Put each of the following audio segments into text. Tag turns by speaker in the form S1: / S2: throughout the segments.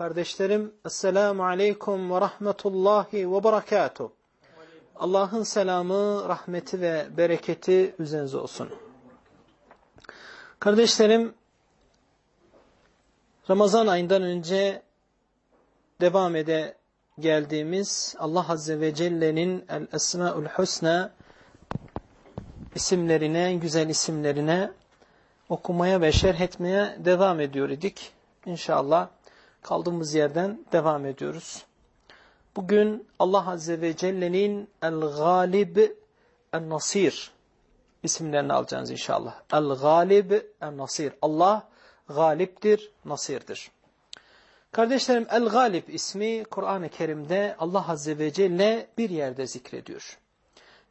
S1: Kardeşlerim, Esselamu Aleyküm ve Rahmetullahi ve Berekatuhu. Allah'ın selamı, rahmeti ve bereketi üzerinize olsun. Kardeşlerim, Ramazan ayından önce devam ede geldiğimiz Allah Azze ve Celle'nin El-Esma'ül Husna isimlerine, güzel isimlerine okumaya ve şerh etmeye devam ediyor idik. İnşallah kaldığımız yerden devam ediyoruz. Bugün Allah Azze ve Celle'nin El-Galib El-Nasir isimlerini alacağız inşallah. El-Galib El-Nasir. Allah galiptir, nasirdir. Kardeşlerim El-Galib ismi Kur'an-ı Kerim'de Allah Azze ve Celle bir yerde zikrediyor.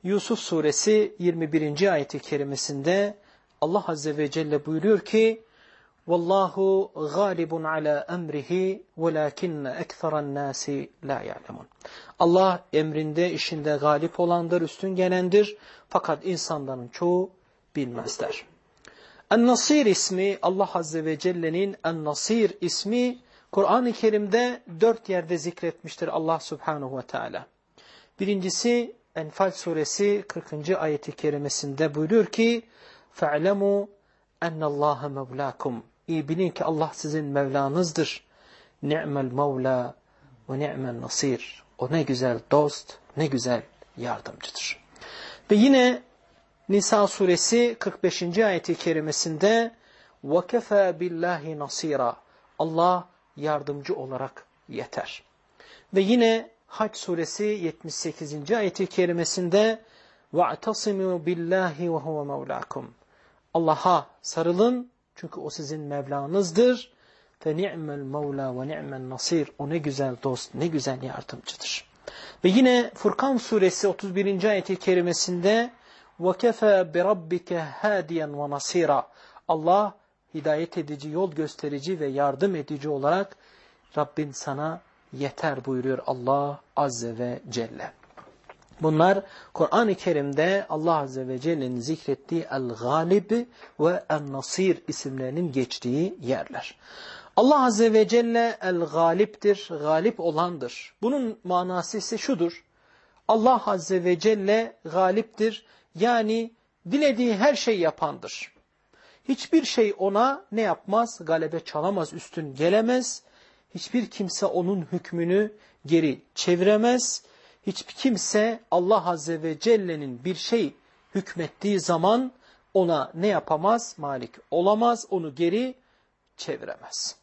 S1: Yusuf suresi 21. ayeti kerimesinde Allah Azze ve Celle buyuruyor ki Vallahu galibun ala emrihi velakinne ekseran nasi la ya'lemun. Allah emrinde, işinde galip olandır, üstün gelendir. Fakat insanların çoğu bilmezler. En-Nasir ismi Allah Azze ve Celle'nin En-Nasir ismi Kur'an-ı Kerim'de dört yerde zikretmiştir Allah Subhanahu ve Teala. Birincisi Enfal suresi 40. ayeti kerimesinde buyuruyor ki فَعْلَمُوا اَنَّ اللّٰهَ مَوْلَاكُمْ İyi bilin ki Allah sizin Mevlanızdır. Ni'mel Mevla ve ni'mel Nasir. O ne güzel dost, ne güzel yardımcıdır. Ve yine Nisa suresi 45. ayeti kerimesinde وَكَفَى بِاللّٰهِ نَصِيرًا Allah yardımcı olarak yeter. Ve yine Hac suresi 78. ayeti kerimesinde وَاَعْتَصِمُوا بِاللّٰهِ وَهُوَ مَوْلَاكُمْ Allah'a sarılın çünkü o sizin Mevlanızdır. Fe ni'mel mevla ve ni'mel nasir. O ne güzel dost, ne güzel yardımcıdır. Ve yine Furkan suresi 31. ayeti kerimesinde وَكَفَى بِرَبِّكَ هَادِيًا وَنَصِيرًا Allah hidayet edici, yol gösterici ve yardım edici olarak Rabbin sana yeter buyuruyor Allah Azze ve Celle. Bunlar Kur'an-ı Kerim'de Allah Azze ve Celle'nin zikrettiği El-Galib ve El-Nasir isimlerinin geçtiği yerler. Allah Azze ve Celle El-Galip'tir, galip olandır. Bunun manası ise şudur. Allah Azze ve Celle galiptir. Yani dilediği her şey yapandır. Hiçbir şey ona ne yapmaz? Galebe çalamaz, üstün gelemez. Hiçbir kimse onun hükmünü geri çeviremez hiçbir kimse Allah Azze ve Celle'nin bir şey hükmettiği zaman ona ne yapamaz? Malik olamaz, onu geri çeviremez.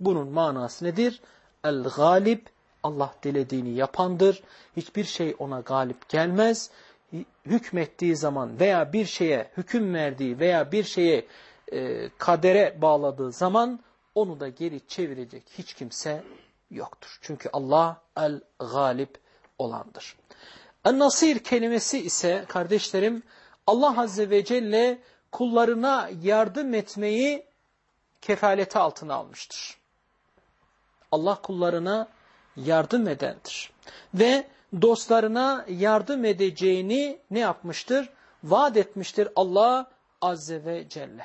S1: Bunun manası nedir? El-Galib, Allah dilediğini yapandır. Hiçbir şey ona galip gelmez. Hükmettiği zaman veya bir şeye hüküm verdiği veya bir şeye e, kadere bağladığı zaman onu da geri çevirecek hiç kimse yoktur. Çünkü Allah el-Galib olandır. En-Nasir kelimesi ise kardeşlerim Allah Azze ve Celle kullarına yardım etmeyi kefaleti altına almıştır. Allah kullarına yardım edendir. Ve dostlarına yardım edeceğini ne yapmıştır? Vaat etmiştir Allah Azze ve Celle.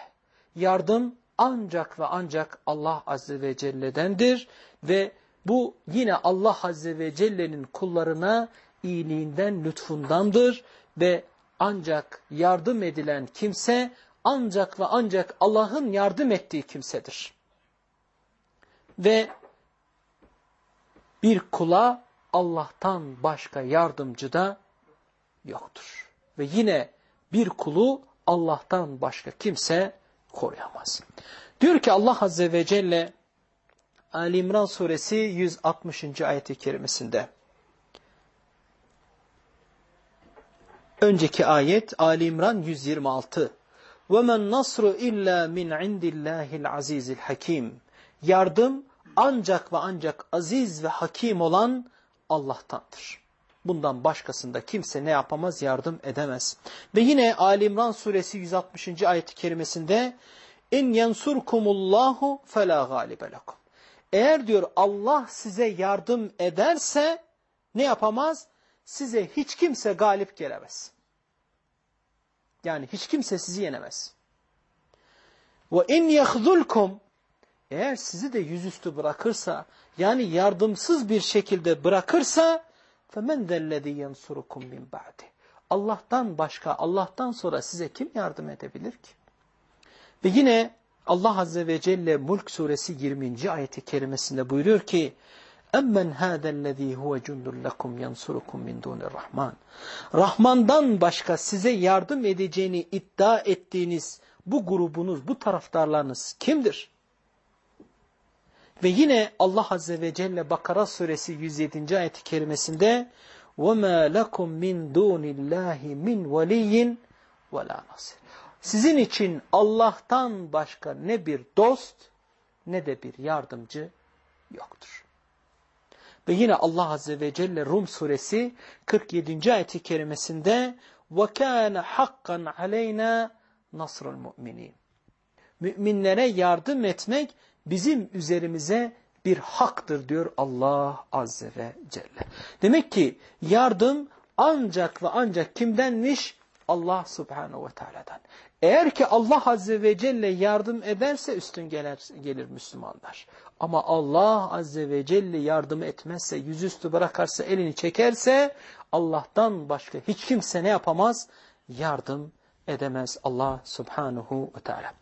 S1: Yardım ancak ve ancak Allah Azze ve Celle'dendir ve bu yine Allah Azze ve Celle'nin kullarına iyiliğinden, lütfundandır ve ancak yardım edilen kimse ancak ve ancak Allah'ın yardım ettiği kimsedir. Ve bir kula Allah'tan başka yardımcı da yoktur. Ve yine bir kulu Allah'tan başka kimse koruyamaz. Diyor ki Allah Azze ve Celle Ali İmran suresi 160. ayeti kerimesinde Önceki ayet Ali İmran 126. وَمَنْ نَصْرُ اِلَّا مِنْ عِنْدِ اللّٰهِ الْعَز۪يزِ الْحَك۪يمِ Yardım ancak ve ancak aziz ve hakim olan Allah'tandır. Bundan başkasında kimse ne yapamaz? Yardım edemez. Ve yine Ali İmran suresi 160. ayet-i kerimesinde اِنْ يَنْصُرْكُمُ اللّٰهُ فَلَا غَالِبَ لَكُمْ Eğer diyor Allah size yardım ederse ne yapamaz? Size hiç kimse galip gelemez. Yani hiç kimse sizi yenemez. وَاِنْ يَخْذُلْكُمْ Eğer sizi de yüzüstü bırakırsa, yani yardımsız bir şekilde bırakırsa, فَمَنْ ذَا الَّذ۪ي يَنْصُرُكُمْ مِنْ بَعْدِ Allah'tan başka, Allah'tan sonra size kim yardım edebilir ki? Ve yine Allah Azze ve Celle Mulk suresi 20. ayeti kerimesinde buyuruyor ki اَمَّنْ هَذَا الَّذ۪ي هُوَ جُنْدٌ لَكُمْ يَنْصُرُكُمْ مِنْ دُونِ Rahman. Rahman'dan başka size yardım edeceğini iddia ettiğiniz bu grubunuz, bu taraftarlarınız kimdir? Ve yine Allah Azze ve Celle Bakara suresi 107. ayet-i kerimesinde وَمَا لَكُمْ مِنْ دُونِ اللّٰهِ مِنْ وَلِيٍّ وَلَا نَصِرٍ Sizin için Allah'tan başka ne bir dost ne de bir yardımcı yoktur. Ve yine Allah Azze ve Celle Rum suresi 47. ayet-i kerimesinde وَكَانَ حَقًّا عَلَيْنَا نَصْرُ الْمُؤْمِنِينَ Müminlere yardım etmek bizim üzerimize bir haktır diyor Allah Azze ve Celle. Demek ki yardım ancak ve ancak kimdenmiş? Allah Subhanahu ve Teala'dan. Eğer ki Allah Azze ve Celle yardım ederse üstün gelir, gelir Müslümanlar. Ama Allah Azze ve Celle yardım etmezse, yüzüstü bırakarsa, elini çekerse Allah'tan başka hiç kimse ne yapamaz? Yardım edemez Allah Subhanahu ve Teala.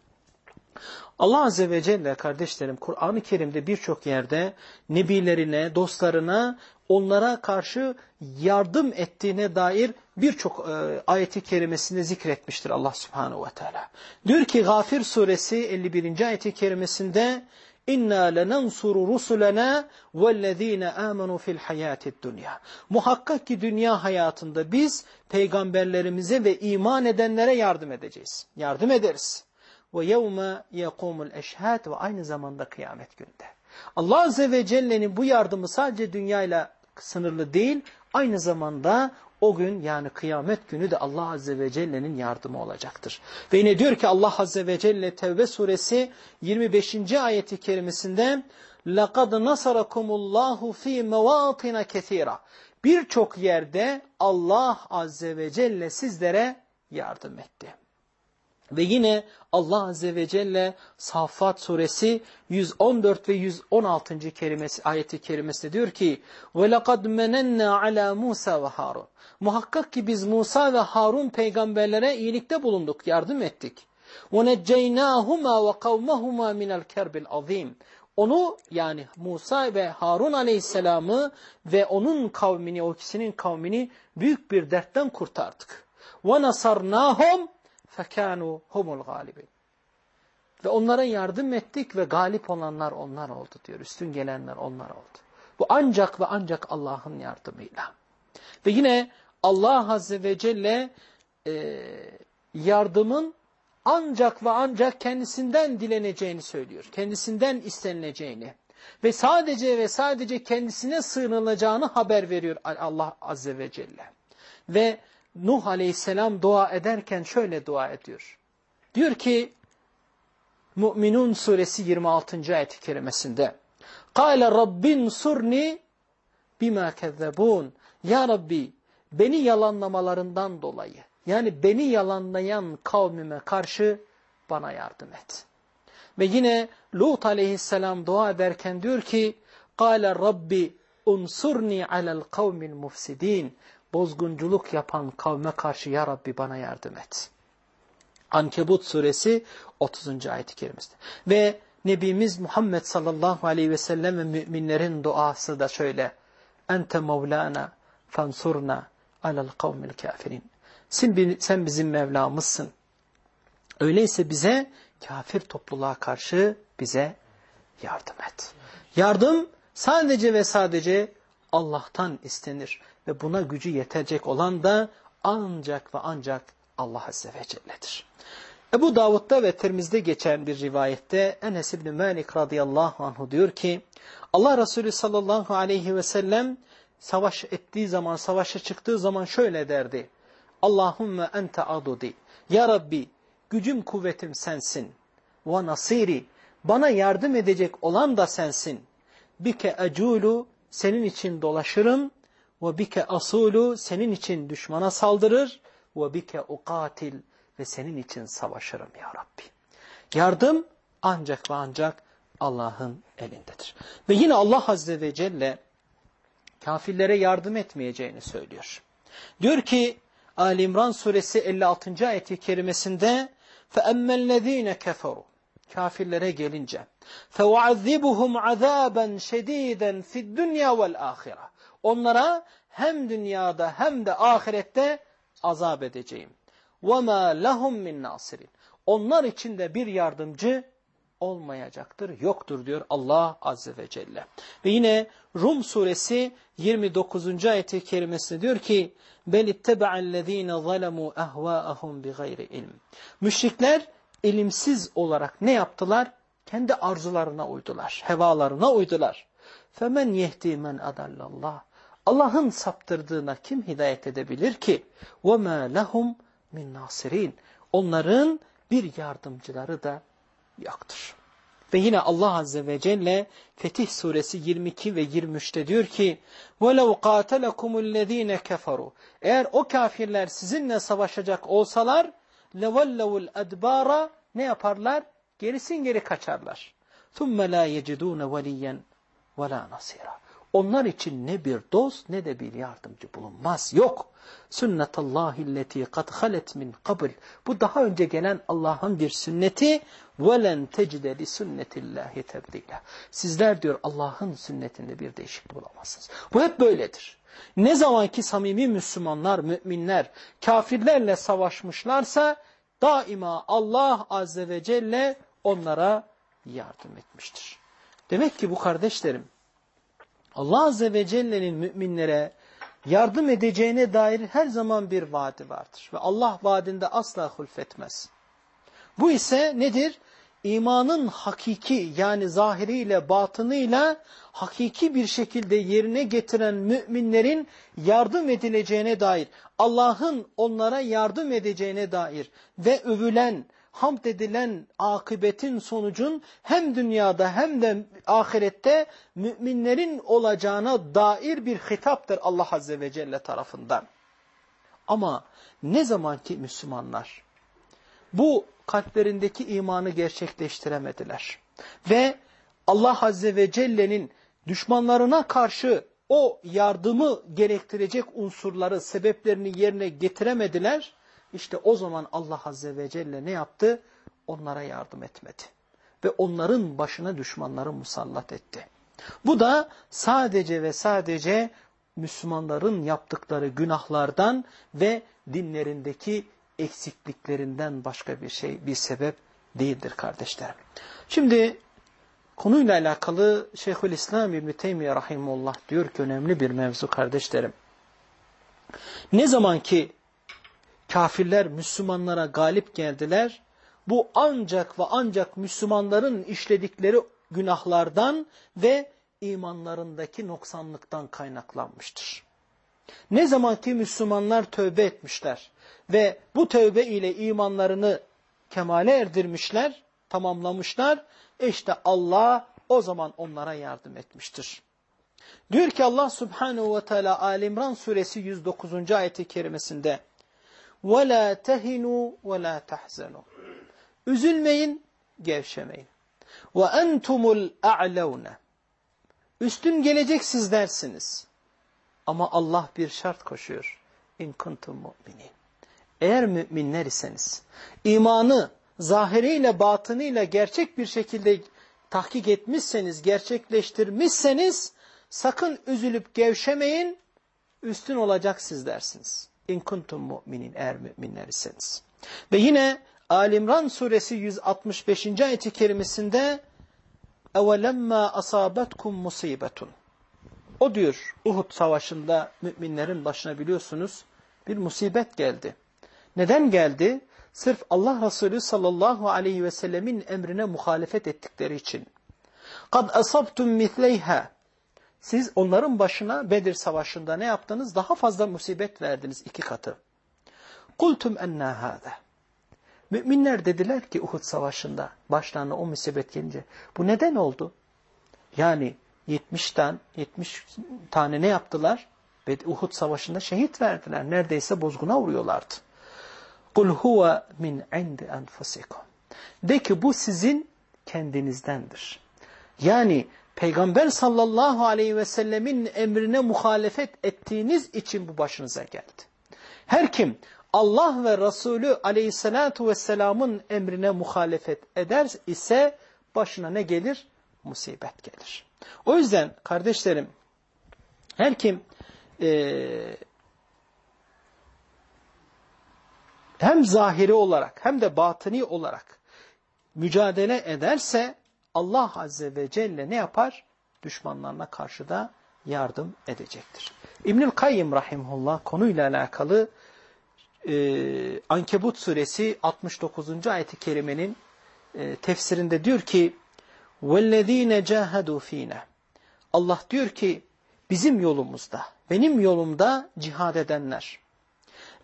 S1: Allah Azze ve Celle kardeşlerim Kur'an-ı Kerim'de birçok yerde nebilerine, dostlarına, onlara karşı yardım ettiğine dair birçok e, ayeti kerimesinde zikretmiştir Allah Subhanahu ve Teala. Diyor ki Gafir suresi 51. ayeti kerimesinde İnna lenansuru rusulena vellezine amenu fil hayatid dunya. Muhakkak ki dünya hayatında biz peygamberlerimize ve iman edenlere yardım edeceğiz. Yardım ederiz ve yevme yekumul eşhad ve aynı zamanda kıyamet günde. Allah Azze ve Celle'nin bu yardımı sadece dünyayla sınırlı değil, aynı zamanda o gün yani kıyamet günü de Allah Azze ve Celle'nin yardımı olacaktır. Ve yine diyor ki Allah Azze ve Celle Tevbe suresi 25. ayeti kerimesinde لَقَدْ نَصَرَكُمُ اللّٰهُ ف۪ي مَوَاطِنَ كَثِيرًا Birçok yerde Allah Azze ve Celle sizlere yardım etti. Ve yine Allah Azze ve Celle Saffat suresi 114 ve 116. kelimesi, ayeti kerimesinde diyor ki وَلَقَدْ مَنَنَّا عَلَى Musa ve Harun Muhakkak ki biz Musa ve Harun peygamberlere iyilikte bulunduk, yardım ettik. وَنَجَّيْنَاهُمَا وَقَوْمَهُمَا مِنَ الْكَرْبِ الْعَظِيمِ Onu yani Musa ve Harun aleyhisselamı ve onun kavmini, o ikisinin kavmini büyük bir dertten kurtardık. وَنَصَرْنَاهُمْ فَكَانُوا هُمُ الْغَالِبِينَ Ve onlara yardım ettik ve galip olanlar onlar oldu diyor. Üstün gelenler onlar oldu. Bu ancak ve ancak Allah'ın yardımıyla. Ve yine Allah Azze ve Celle e, yardımın ancak ve ancak kendisinden dileneceğini söylüyor. Kendisinden istenileceğini. Ve sadece ve sadece kendisine sığınılacağını haber veriyor Allah Azze ve Celle. Ve Nuh aleyhisselam dua ederken şöyle dua ediyor. Diyor ki Mü'minun suresi 26. ayet-i kerimesinde قَالَ رَبِّنْ سُرْنِي بِمَا كَذَّبُونَ Ya Rabbi beni yalanlamalarından dolayı yani beni yalanlayan kavmime karşı bana yardım et. Ve yine Lut aleyhisselam dua ederken diyor ki قَالَ Rabbi unsurni alel kavmil mufsidin bozgunculuk yapan kavme karşı ya Rabbi bana yardım et. Ankebut suresi 30. ayet-i kerimesinde. Ve Nebimiz Muhammed sallallahu aleyhi ve sellem ve müminlerin duası da şöyle. Ente mevlana fansurna alel kavmil kafirin. Sen, sen bizim Mevlamızsın. Öyleyse bize kafir topluluğa karşı bize yardım et. Yardım sadece ve sadece Allah'tan istenir. Ve buna gücü yetecek olan da ancak ve ancak Allah Azze ve Celle'dir. Ebu Davud'da ve Tirmiz'de geçen bir rivayette Enes İbni Malik radıyallahu anhu diyor ki Allah Resulü sallallahu aleyhi ve sellem savaş ettiği zaman, savaşa çıktığı zaman şöyle derdi. Allahümme ente adudi. Ya Rabbi gücüm kuvvetim sensin. Ve nasiri. Bana yardım edecek olan da sensin. Bike eculu senin için dolaşırım. Ve bike asulu senin için düşmana saldırır. Ve bike ukatil ve senin için savaşırım ya Rabbi. Yardım ancak ve ancak Allah'ın elindedir. Ve yine Allah Azze ve Celle kafirlere yardım etmeyeceğini söylüyor. Diyor ki Ali İmran suresi 56. ayeti kerimesinde فَأَمَّا الَّذ۪ينَ كَفَرُوا Kafirlere gelince فَوَعَذِّبُهُمْ عَذَابًا شَد۪يدًا فِي الدُّنْيَا وَالْآخِرَةِ Onlara hem dünyada hem de ahirette azap edeceğim. وَمَا لَهُمْ مِنْ نَاصِرٍ Onlar için de bir yardımcı olmayacaktır, yoktur diyor Allah Azze ve Celle. Ve yine Rum suresi 29. ayeti kerimesinde diyor ki بَلِ اتَّبَعَ الَّذ۪ينَ ظَلَمُوا اَهْوَاءَهُمْ بِغَيْرِ ilm. Müşrikler ilimsiz olarak ne yaptılar? Kendi arzularına uydular, hevalarına uydular. فَمَنْ يَهْدِي مَنْ أَدَلَّ اللّٰهِ Allah'ın saptırdığına kim hidayet edebilir ki? وَمَا لَهُمْ min nasirin. Onların bir yardımcıları da yoktur. Ve yine Allah Azze ve Celle Fetih Suresi 22 ve 23'te diyor ki وَلَوْ قَاتَلَكُمُ الَّذ۪ينَ كَفَرُوا Eğer o kafirler sizinle savaşacak olsalar لَوَلَّوُ الْاَدْبَارَ Ne yaparlar? Gerisin geri kaçarlar. ثُمَّ لَا يَجِدُونَ وَلِيًّا وَلَا نَصِيرًا Onlar için ne bir dost ne de bir yardımcı bulunmaz. Yok. Sünnetallahi kad halet min kabl. Bu daha önce gelen Allah'ın bir sünneti. Velen tecide li sünnetillahi tebdila. Sizler diyor Allah'ın sünnetinde bir değişiklik bulamazsınız. Bu hep böyledir. Ne zaman ki samimi Müslümanlar, müminler kafirlerle savaşmışlarsa daima Allah Azze ve Celle onlara yardım etmiştir. Demek ki bu kardeşlerim Allah Azze ve Celle'nin müminlere yardım edeceğine dair her zaman bir vaadi vardır. Ve Allah vaadinde asla hulfetmez. Bu ise nedir? İmanın hakiki yani zahiriyle batınıyla hakiki bir şekilde yerine getiren müminlerin yardım edileceğine dair, Allah'ın onlara yardım edeceğine dair ve övülen, hamd edilen akıbetin sonucun hem dünyada hem de ahirette müminlerin olacağına dair bir hitaptır Allah Azze ve Celle tarafından. Ama ne zaman ki Müslümanlar bu kalplerindeki imanı gerçekleştiremediler ve Allah Azze ve Celle'nin düşmanlarına karşı o yardımı gerektirecek unsurları, sebeplerini yerine getiremediler. İşte o zaman Allah Azze ve Celle ne yaptı? Onlara yardım etmedi. Ve onların başına düşmanları musallat etti. Bu da sadece ve sadece Müslümanların yaptıkları günahlardan ve dinlerindeki eksikliklerinden başka bir şey, bir sebep değildir kardeşlerim. Şimdi konuyla alakalı Şeyhülislam İbni Teymiye Rahimullah diyor ki önemli bir mevzu kardeşlerim. Ne zaman ki kafirler Müslümanlara galip geldiler. Bu ancak ve ancak Müslümanların işledikleri günahlardan ve imanlarındaki noksanlıktan kaynaklanmıştır. Ne zaman ki Müslümanlar tövbe etmişler ve bu tövbe ile imanlarını kemale erdirmişler, tamamlamışlar, işte Allah o zaman onlara yardım etmiştir. Diyor ki Allah Subhanahu ve Teala Alimran suresi 109. ayeti kerimesinde وَلَا تَهِنُوا وَلَا تَحْزَنُوا Üzülmeyin, gevşemeyin. وَاَنْتُمُ الْاَعْلَوْنَ Üstün gelecek sizlersiniz. Ama Allah bir şart koşuyor. اِنْ كُنْتُمْ مُؤْمِنِينَ Eğer müminler iseniz, imanı zahiriyle batınıyla gerçek bir şekilde tahkik etmişseniz, gerçekleştirmişseniz, sakın üzülüp gevşemeyin, üstün olacak sizlersiniz. İn kuntum mu'minin eğer müminler iseniz. Ve yine Alimran suresi 165. ayeti kerimesinde اَوَلَمَّا أَصَابَتْكُمْ musibetun. O diyor Uhud savaşında müminlerin başına biliyorsunuz bir musibet geldi. Neden geldi? Sırf Allah Resulü sallallahu aleyhi ve sellemin emrine muhalefet ettikleri için. قَدْ أَصَبْتُمْ مِثْلَيْهَا Siz onların başına Bedir Savaşı'nda ne yaptınız? Daha fazla musibet verdiniz iki katı. قُلْتُمْ اَنَّا هَذَا Müminler dediler ki Uhud Savaşı'nda başlarına o musibet gelince bu neden oldu? Yani 70 tane, 70 tane ne yaptılar? Uhud Savaşı'nda şehit verdiler. Neredeyse bozguna vuruyorlardı. Kul huve min indi enfasikum. De ki bu sizin kendinizdendir. Yani Peygamber sallallahu aleyhi ve sellemin emrine muhalefet ettiğiniz için bu başınıza geldi. Her kim Allah ve Resulü aleyhissalatu vesselamın emrine muhalefet eder ise başına ne gelir? Musibet gelir. O yüzden kardeşlerim her kim e, hem zahiri olarak hem de batıni olarak mücadele ederse Allah Azze ve Celle ne yapar? Düşmanlarına karşı da yardım edecektir. İbnül Kayyım Rahimullah konuyla alakalı e, Ankebut suresi 69. ayeti kerimenin e, tefsirinde diyor ki وَالَّذ۪ينَ جَاهَدُوا ف۪ينَ Allah diyor ki bizim yolumuzda, benim yolumda cihad edenler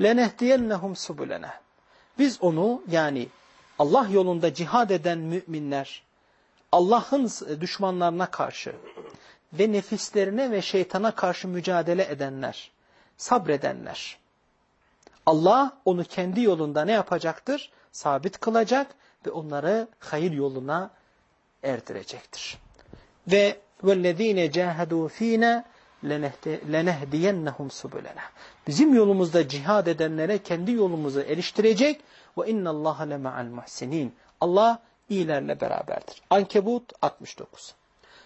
S1: لَنَهْدِيَنَّهُمْ سُبُلَنَا Biz onu yani Allah yolunda cihad eden müminler, Allah'ın düşmanlarına karşı ve nefislerine ve şeytana karşı mücadele edenler, sabredenler. Allah onu kendi yolunda ne yapacaktır? Sabit kılacak ve onları hayır yoluna erdirecektir. Ve وَالَّذ۪ينَ جَاهَدُوا ف۪ينَ lenehdiyennehum subulena. Bizim yolumuzda cihad edenlere kendi yolumuzu eriştirecek ve innallaha lema'al muhsinin. Allah iyilerle beraberdir. Ankebut 69.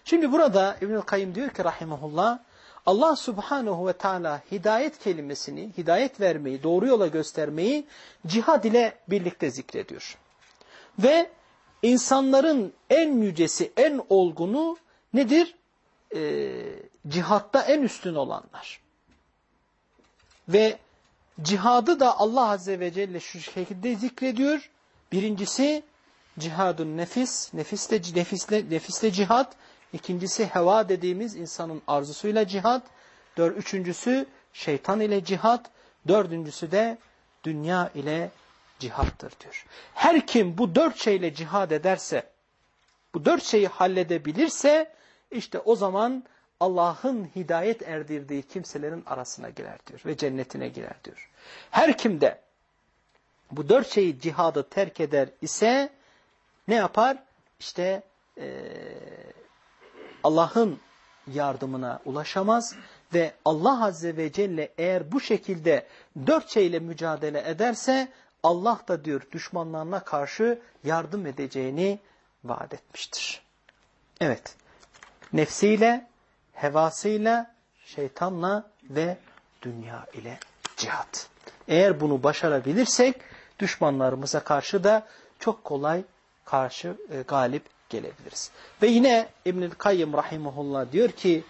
S1: Şimdi burada İbnül Kayyim diyor ki rahimahullah Allah subhanahu ve teala hidayet kelimesini, hidayet vermeyi, doğru yola göstermeyi cihad ile birlikte zikrediyor. Ve insanların en yücesi, en olgunu nedir? e, cihatta en üstün olanlar. Ve cihadı da Allah Azze ve Celle şu şekilde zikrediyor. Birincisi cihadun nefis, nefisle, nefisle, nefisle cihad. İkincisi heva dediğimiz insanın arzusuyla cihad. Dör, üçüncüsü şeytan ile cihad. Dördüncüsü de dünya ile cihattır diyor. Her kim bu dört şeyle cihad ederse, bu dört şeyi halledebilirse işte o zaman Allah'ın hidayet erdirdiği kimselerin arasına girer diyor ve cennetine girer diyor. Her kim de bu dört şeyi cihadı terk eder ise ne yapar? İşte e, Allah'ın yardımına ulaşamaz ve Allah Azze ve Celle eğer bu şekilde dört şeyle mücadele ederse Allah da diyor düşmanlarına karşı yardım edeceğini vaat etmiştir. Evet nefsiyle, hevasıyla, şeytanla ve dünya ile cihat. Eğer bunu başarabilirsek düşmanlarımıza karşı da çok kolay karşı e, galip gelebiliriz. Ve yine İbnül Kayyım Rahimullah diyor ki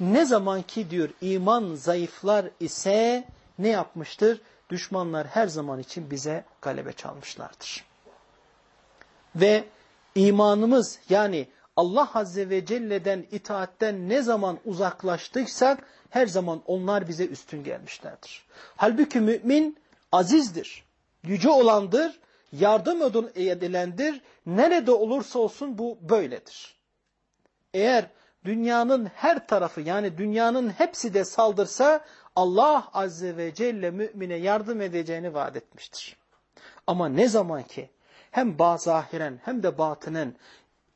S1: ne zaman ki diyor iman zayıflar ise ne yapmıştır? Düşmanlar her zaman için bize galebe çalmışlardır. Ve imanımız yani Allah Azze ve Celle'den itaatten ne zaman uzaklaştıysak her zaman onlar bize üstün gelmişlerdir. Halbuki mümin azizdir, yüce olandır, yardım edilendir. Nerede olursa olsun bu böyledir. Eğer dünyanın her tarafı yani dünyanın hepsi de saldırsa Allah Azze ve Celle mümine yardım edeceğini vaat etmiştir. Ama ne zaman ki hem bazahiren hem de batınen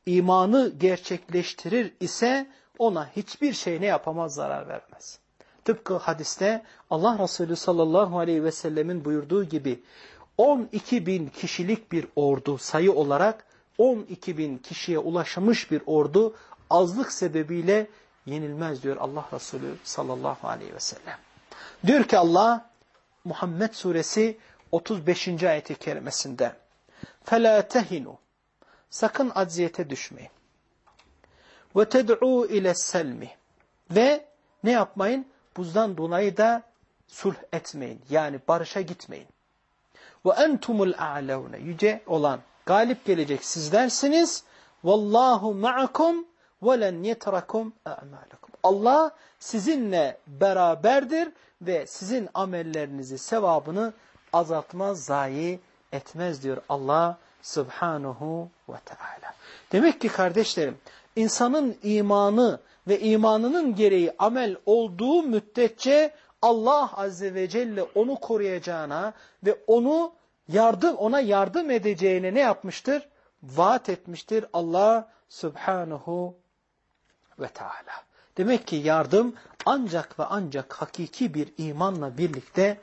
S1: imanı gerçekleştirir ise ona hiçbir şey ne yapamaz zarar vermez. Tıpkı hadiste Allah Resulü sallallahu aleyhi ve sellemin buyurduğu gibi 12 bin kişilik bir ordu sayı olarak 12 bin kişiye ulaşmış bir ordu azlık sebebiyle yenilmez diyor Allah Resulü sallallahu aleyhi ve sellem. Diyor ki Allah Muhammed suresi 35. ayeti kerimesinde فَلَا تَهِنُوا Sakın acziyete düşmeyin. Ve ted'u ile selmi. Ve ne yapmayın? Buzdan dolayı da sulh etmeyin. Yani barışa gitmeyin. Ve entumul a'levne. Yüce olan, galip gelecek sizlersiniz. Vallahu ma'akum ve len yetrakum a'malakum. Allah sizinle beraberdir ve sizin amellerinizi, sevabını azaltmaz, zayi etmez diyor Allah subhanahu ve teala. Demek ki kardeşlerim, insanın imanı ve imanının gereği amel olduğu müddetçe Allah azze ve celle onu koruyacağına ve onu yardım ona yardım edeceğine ne yapmıştır? Vaat etmiştir Allah subhanahu ve teala. Demek ki yardım ancak ve ancak hakiki bir imanla birlikte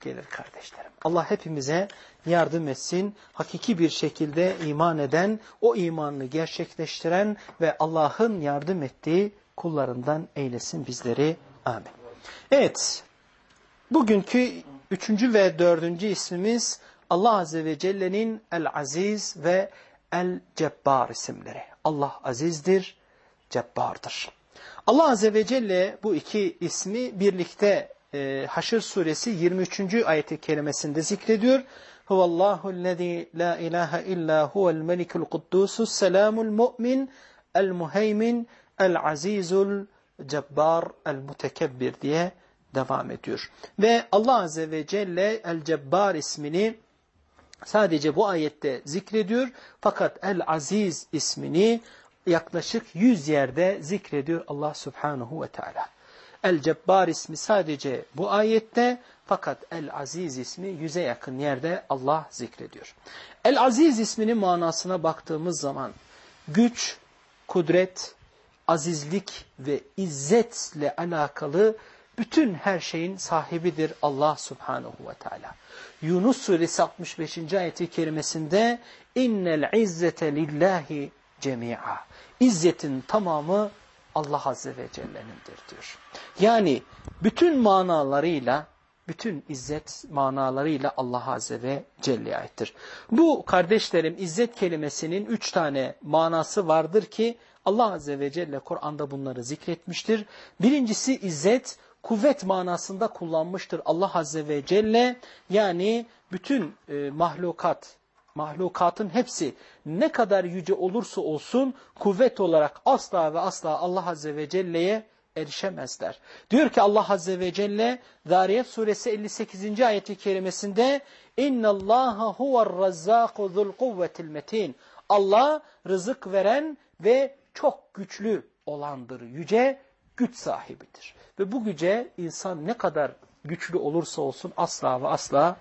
S1: gelir kardeşlerim. Allah hepimize yardım etsin. Hakiki bir şekilde iman eden, o imanını gerçekleştiren ve Allah'ın yardım ettiği kullarından eylesin bizleri. Amin. Evet, bugünkü üçüncü ve dördüncü ismimiz Allah Azze ve Celle'nin El-Aziz ve El-Cebbar isimleri. Allah azizdir, cebbardır. Allah Azze ve Celle bu iki ismi birlikte e, Haşr suresi 23. ayeti kerimesinde zikrediyor. Huvallahu allazî la ilahe illa huvel melikul kuddusus selamul mu'min el muheymin el azizul cebbar el mutekebbir diye devam ediyor. Ve Allah Azze ve Celle el cebbar ismini sadece bu ayette zikrediyor. Fakat el aziz ismini yaklaşık 100 yerde zikrediyor Allah Subhanahu ve Teala. El-Cebbar ismi sadece bu ayette fakat El-Aziz ismi yüze yakın yerde Allah zikrediyor. El-Aziz isminin manasına baktığımız zaman güç, kudret, azizlik ve izzetle alakalı bütün her şeyin sahibidir Allah Subhanahu ve Teala. Yunus suresi 65. ayeti kerimesinde innel izzete lillahi cemi'a. İzzetin tamamı Allah Azze ve Celle'nindir diyor. Yani bütün manalarıyla, bütün izzet manalarıyla Allah Azze ve Celle'ye aittir. Bu kardeşlerim izzet kelimesinin üç tane manası vardır ki Allah Azze ve Celle Kur'an'da bunları zikretmiştir. Birincisi izzet, kuvvet manasında kullanmıştır Allah Azze ve Celle. Yani bütün e, mahlukat, mahlukatın hepsi ne kadar yüce olursa olsun kuvvet olarak asla ve asla Allah Azze ve Celle'ye erişemezler. Diyor ki Allah Azze ve Celle Zariyet suresi 58. ayeti kerimesinde اِنَّ اللّٰهَ هُوَ الرَّزَّاقُ ذُو الْقُوَّةِ الْمَتِينَ Allah rızık veren ve çok güçlü olandır. Yüce güç sahibidir. Ve bu güce insan ne kadar güçlü olursa olsun asla ve asla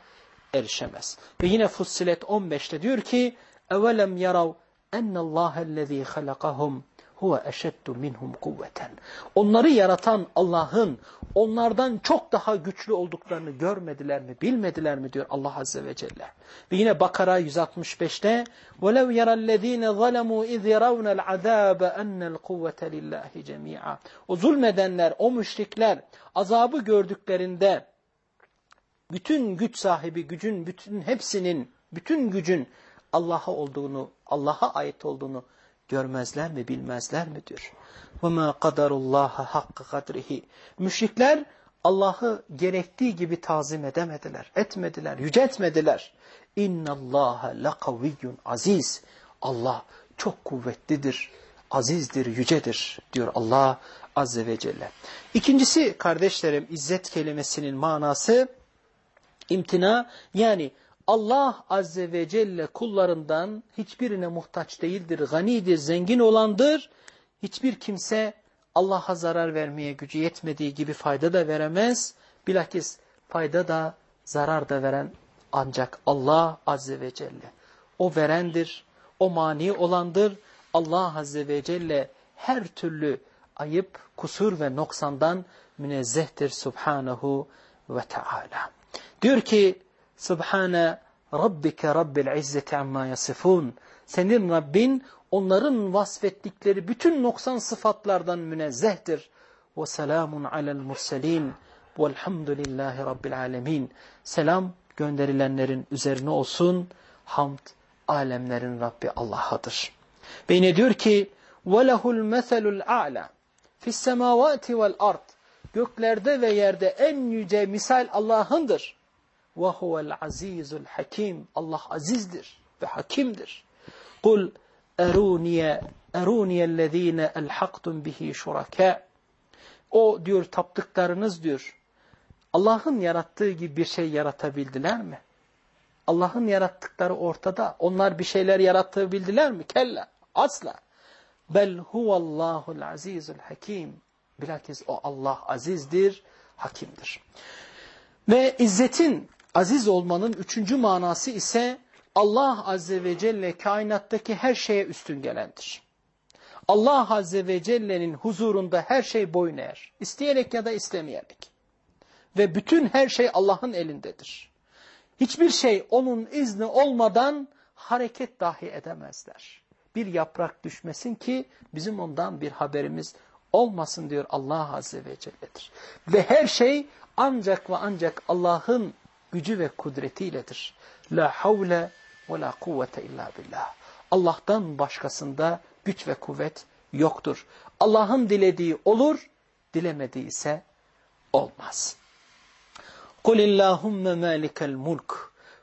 S1: erişemez. Ve yine Fussilet 15'te diyor ki اَوَلَمْ يَرَوْا اَنَّ اللّٰهَ الَّذ۪ي خَلَقَهُمْ huve eşeddu minhum kuvveten. Onları yaratan Allah'ın onlardan çok daha güçlü olduklarını görmediler mi, bilmediler mi diyor Allah Azze ve Celle. Ve yine Bakara 165'te وَلَوْ يَرَى الَّذ۪ينَ ظَلَمُوا اِذْ يَرَوْنَ الْعَذَابَ اَنَّ الْقُوَّةَ لِلّٰهِ جَمِيعًا O zulmedenler, o müşrikler azabı gördüklerinde bütün güç sahibi gücün, bütün hepsinin, bütün gücün Allah'a olduğunu, Allah'a ait olduğunu görmezler mi, bilmezler mi diyor. وَمَا قَدَرُ اللّٰهَ حَقَّ قَدْرِهِ Müşrikler Allah'ı gerektiği gibi tazim edemediler, etmediler, yüceltmediler. اِنَّ اللّٰهَ لَقَوِيٌّ aziz. Allah çok kuvvetlidir, azizdir, yücedir diyor Allah Azze ve Celle. İkincisi kardeşlerim izzet kelimesinin manası imtina yani Allah Azze ve Celle kullarından hiçbirine muhtaç değildir, ganidir, zengin olandır. Hiçbir kimse Allah'a zarar vermeye gücü yetmediği gibi fayda da veremez. Bilakis fayda da zarar da veren ancak Allah Azze ve Celle. O verendir, o mani olandır. Allah Azze ve Celle her türlü ayıp, kusur ve noksandan münezzehtir Subhanahu ve Teala. Diyor ki Subhane Rabbike Rabbil İzzeti amma yasifun. Senin Rabbin onların vasfettikleri bütün noksan sıfatlardan münezzehtir. Ve selamun alel murselin. Velhamdülillahi Rabbil alemin. Selam gönderilenlerin üzerine olsun. Hamd alemlerin Rabbi Allah'adır. Ve yine diyor ki وَلَهُ الْمَثَلُ الْاَعْلَى فِي السَّمَاوَاتِ وَالْاَرْضِ Göklerde ve yerde en yüce misal Allah'ındır. وَهُوَ الْعَز۪يزُ الْحَك۪يمُ Allah azizdir ve hakimdir. قُلْ اَرُونِيَ اَرُونِيَ الَّذ۪ينَ اَلْحَقْتُمْ بِهِ شُرَكَاء O diyor taptıklarınız diyor. Allah'ın yarattığı gibi bir şey yaratabildiler mi? Allah'ın yarattıkları ortada. Onlar bir şeyler yarattığı mi? Kella. Asla. Bel huvallahul azizul hakim. Bilakis o Allah azizdir, hakimdir. Ve izzetin, aziz olmanın üçüncü manası ise Allah Azze ve Celle kainattaki her şeye üstün gelendir. Allah Azze ve Celle'nin huzurunda her şey boyun eğer. İsteyerek ya da istemeyerek. Ve bütün her şey Allah'ın elindedir. Hiçbir şey onun izni olmadan hareket dahi edemezler. Bir yaprak düşmesin ki bizim ondan bir haberimiz olmasın diyor Allah Azze ve Celle'dir. Ve her şey ancak ve ancak Allah'ın gücü ve kudretiyledir. La havle ve la kuvvete illa billah. Allah'tan başkasında güç ve kuvvet yoktur. Allah'ın dilediği olur, dilemediği ise olmaz. قُلِ اللّٰهُمَّ مَالِكَ الْمُلْكِ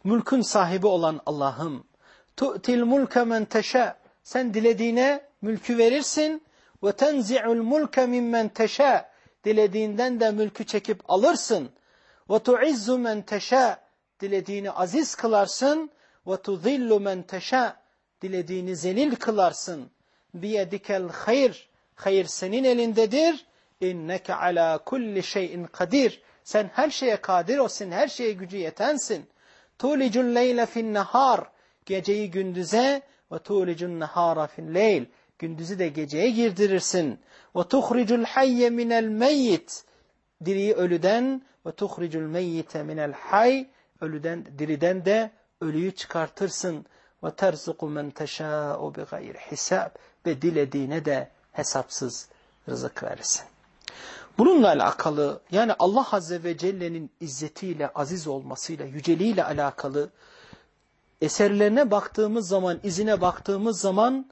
S1: Mülkün sahibi olan Allah'ım. تُؤْتِ الْمُلْكَ مَنْ تَشَاء Sen dilediğine mülkü verirsin. وَتَنْزِعُ الْمُلْكَ مِمَّنْ تَشَاء Dilediğinden de mülkü çekip alırsın. Ve tu'izzu men teşâ dilediğini aziz kılarsın ve tuzillu men teşâ dilediğini zelil kılarsın. Biyedikel hayır, hayır senin elindedir. İnneke ala kulli şeyin kadir. Sen her şeye kadir olsun, her şeye gücü yetensin. Tulicul leyle fin nehar, geceyi gündüze ve tulicun nehara fin leyl, gündüzü de geceye girdirirsin. Ve tuhricul hayye minel meyyit, diriyi ölüden ve tuhricul meyyite minel hay. Ölüden, diriden de ölüyü çıkartırsın. Ve terzuku men teşâ'u bi gayri hisab. Ve dilediğine de hesapsız rızık verirsin. Bununla alakalı yani Allah Azze ve Celle'nin izzetiyle, aziz olmasıyla, yüceliğiyle alakalı eserlerine baktığımız zaman, izine baktığımız zaman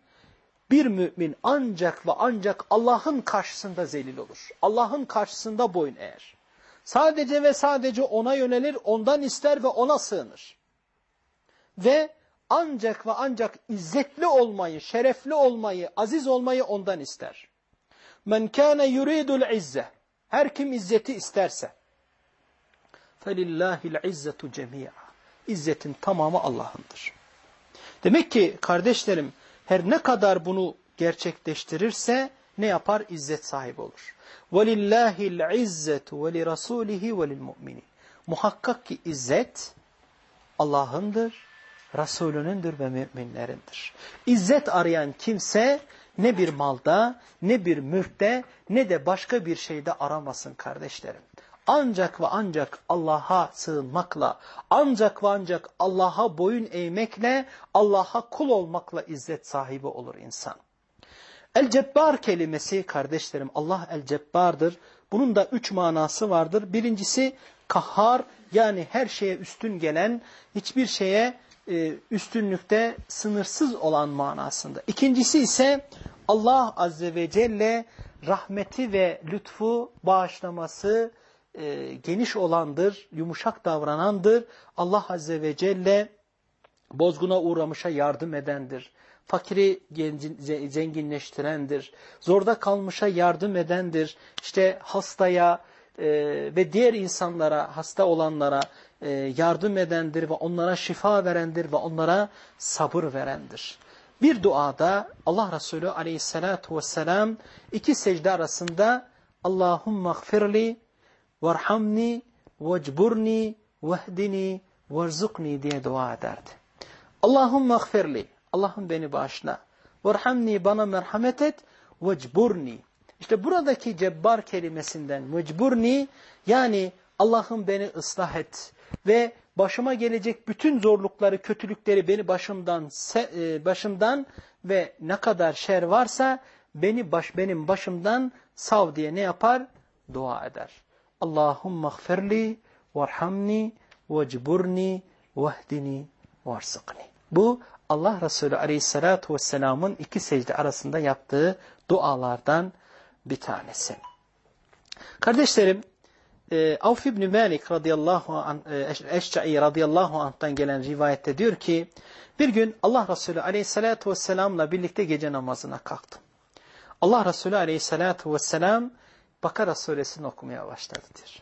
S1: bir mümin ancak ve ancak Allah'ın karşısında zelil olur. Allah'ın karşısında boyun eğer. Sadece ve sadece ona yönelir, ondan ister ve ona sığınır. Ve ancak ve ancak izzetli olmayı, şerefli olmayı, aziz olmayı ondan ister. Men kâne yuridul izze. Her kim izzeti isterse. Felillahil izzetu cemi'a. İzzetin tamamı Allah'ındır. Demek ki kardeşlerim her ne kadar bunu gerçekleştirirse ne yapar? İzzet sahibi olur. وَلِلَّهِ الْعِزَّةُ وَلِرَسُولِهِ وَلِلْمُؤْمِنِ Muhakkak ki izzet Allah'ındır, Resulünündür ve müminlerindir. İzzet arayan kimse ne bir malda, ne bir mülkte, ne de başka bir şeyde aramasın kardeşlerim. Ancak ve ancak Allah'a sığınmakla, ancak ve ancak Allah'a boyun eğmekle, Allah'a kul olmakla izzet sahibi olur insan. El-Cebbar kelimesi kardeşlerim Allah El-Cebbar'dır. Bunun da üç manası vardır. Birincisi kahhar yani her şeye üstün gelen, hiçbir şeye e, üstünlükte sınırsız olan manasında. İkincisi ise Allah Azze ve Celle rahmeti ve lütfu bağışlaması e, geniş olandır, yumuşak davranandır. Allah Azze ve Celle bozguna uğramışa yardım edendir. Fakiri zenginleştirendir. Zorda kalmışa yardım edendir. İşte hastaya e, ve diğer insanlara, hasta olanlara e, yardım edendir ve onlara şifa verendir ve onlara sabır verendir. Bir duada Allah Resulü aleyhissalatu vesselam iki secde arasında Allahumma gfirli varhamni vecburni vehdini verzukni diye dua ederdi. Allahumma gfirli Allah'ım beni bağışla. Varhamni bana merhamet et. Vecburni. İşte buradaki cebbar kelimesinden vecburni yani Allah'ım beni ıslah et ve başıma gelecek bütün zorlukları, kötülükleri beni başımdan e, başımdan ve ne kadar şer varsa beni baş benim başımdan sav diye ne yapar? Dua eder. Allahumma gfirli varhamni vecburni vehdini varsıkni. Bu Allah Resulü Aleyhisselatü Vesselam'ın iki secde arasında yaptığı dualardan bir tanesi. Kardeşlerim, e, Avf ibn Malik radıyallahu anh, e, Eşca'i radıyallahu anh'tan gelen rivayette diyor ki, bir gün Allah Resulü aleyhissalatu vesselamla birlikte gece namazına kalktım. Allah Resulü aleyhissalatu vesselam Bakara suresini okumaya başladı diyor.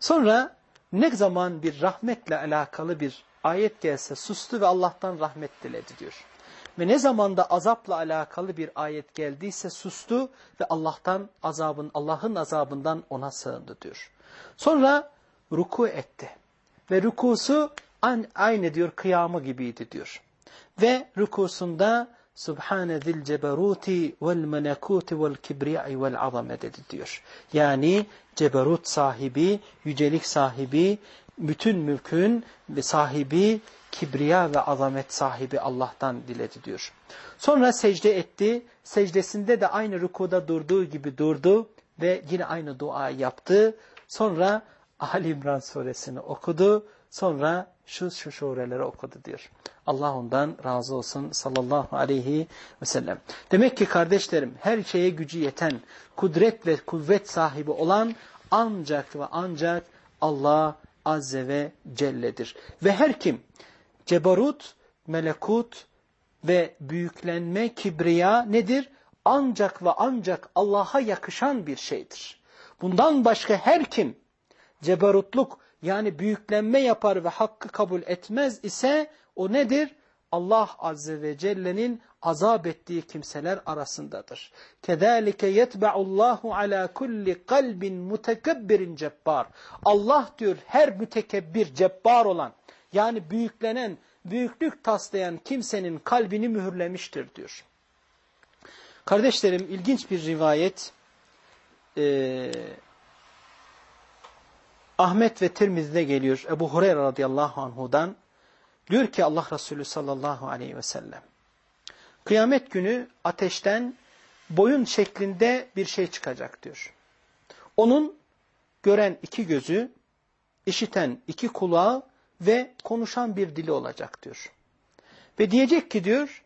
S1: Sonra ne zaman bir rahmetle alakalı bir ayet gelse sustu ve Allah'tan rahmet diledi diyor. Ve ne zaman da azapla alakalı bir ayet geldiyse sustu ve Allah'tan azabın Allah'ın azabından ona sığındı diyor. Sonra ruku etti. Ve rukusu aynı diyor kıyamı gibiydi diyor. Ve rukusunda Subhane zil ceberuti vel melekuti vel kibriyai vel azame dedi diyor. Yani ceberut sahibi, yücelik sahibi, bütün mülkün sahibi, kibriya ve azamet sahibi Allah'tan diledi diyor. Sonra secde etti. Secdesinde de aynı rükuda durduğu gibi durdu ve yine aynı dua yaptı. Sonra Ali İmran suresini okudu. Sonra şu şu sureleri okudu diyor. Allah ondan razı olsun sallallahu aleyhi ve sellem. Demek ki kardeşlerim her şeye gücü yeten, kudret ve kuvvet sahibi olan ancak ve ancak Allah Azze ve Celle'dir. Ve her kim cebarut, melekut ve büyüklenme, kibriya nedir? Ancak ve ancak Allah'a yakışan bir şeydir. Bundan başka her kim cebarutluk yani büyüklenme yapar ve hakkı kabul etmez ise o nedir? Allah Azze ve Celle'nin azap ettiği kimseler arasındadır. Kedalike yetba'ullahu ala kulli kalbin mutekebbirin cebbar. Allah diyor her mütekebbir cebbar olan yani büyüklenen, büyüklük taslayan kimsenin kalbini mühürlemiştir diyor. Kardeşlerim ilginç bir rivayet e, Ahmet ve Tirmiz'de geliyor Ebu Hureyre radıyallahu anhudan. Diyor ki Allah Resulü sallallahu aleyhi ve sellem. Kıyamet günü ateşten boyun şeklinde bir şey çıkacak diyor. Onun gören iki gözü, işiten iki kulağı ve konuşan bir dili olacak diyor. Ve diyecek ki diyor,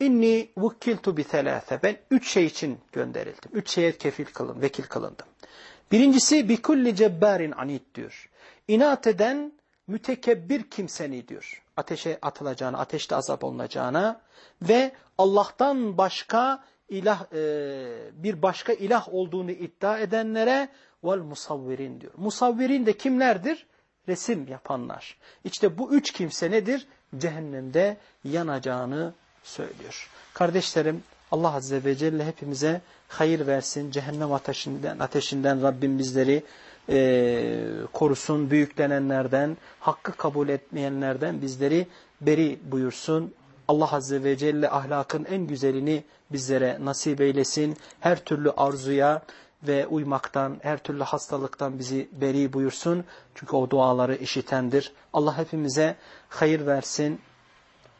S1: inni vukkiltu bi thelâfe. Ben üç şey için gönderildim. Üç şeye kefil kılın, vekil kılındım. Birincisi bi kulli cebbarin anid diyor. İnat eden mütekebbir kimseni diyor. Ateşe atılacağına, ateşte azap olunacağına ve Allah'tan başka ilah e, bir başka ilah olduğunu iddia edenlere vel musavvirin diyor. Musavvirin de kimlerdir? Resim yapanlar. İşte bu üç kimse nedir? Cehennemde yanacağını söylüyor. Kardeşlerim Allah Azze ve Celle hepimize hayır versin. Cehennem ateşinden, ateşinden Rabbim bizleri e, korusun. Büyüklenenlerden, hakkı kabul etmeyenlerden bizleri beri buyursun. Allah Azze ve Celle ahlakın en güzelini bizlere nasip eylesin. Her türlü arzuya ve uymaktan, her türlü hastalıktan bizi beri buyursun. Çünkü o duaları işitendir. Allah hepimize hayır versin.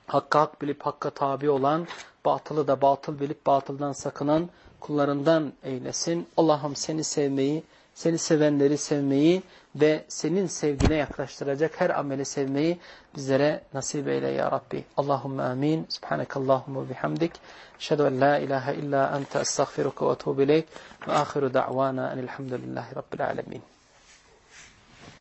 S1: Hakka hak bilip hakka tabi olan, batılı da batıl bilip batıldan sakınan kullarından eylesin. Allah'ım seni sevmeyi, seni sevenleri sevmeyi ve senin sevgine yaklaştıracak her ameli sevmeyi bizlere nasip eyle ya Rabbi. Allahümme amin. Subhanakallahumma bihamdik. Eşhedü en la ilahe illa ente estağfiruka ve etubu ileyk. Ve ahiru da'vana enilhamdülillahi rabbil alemin.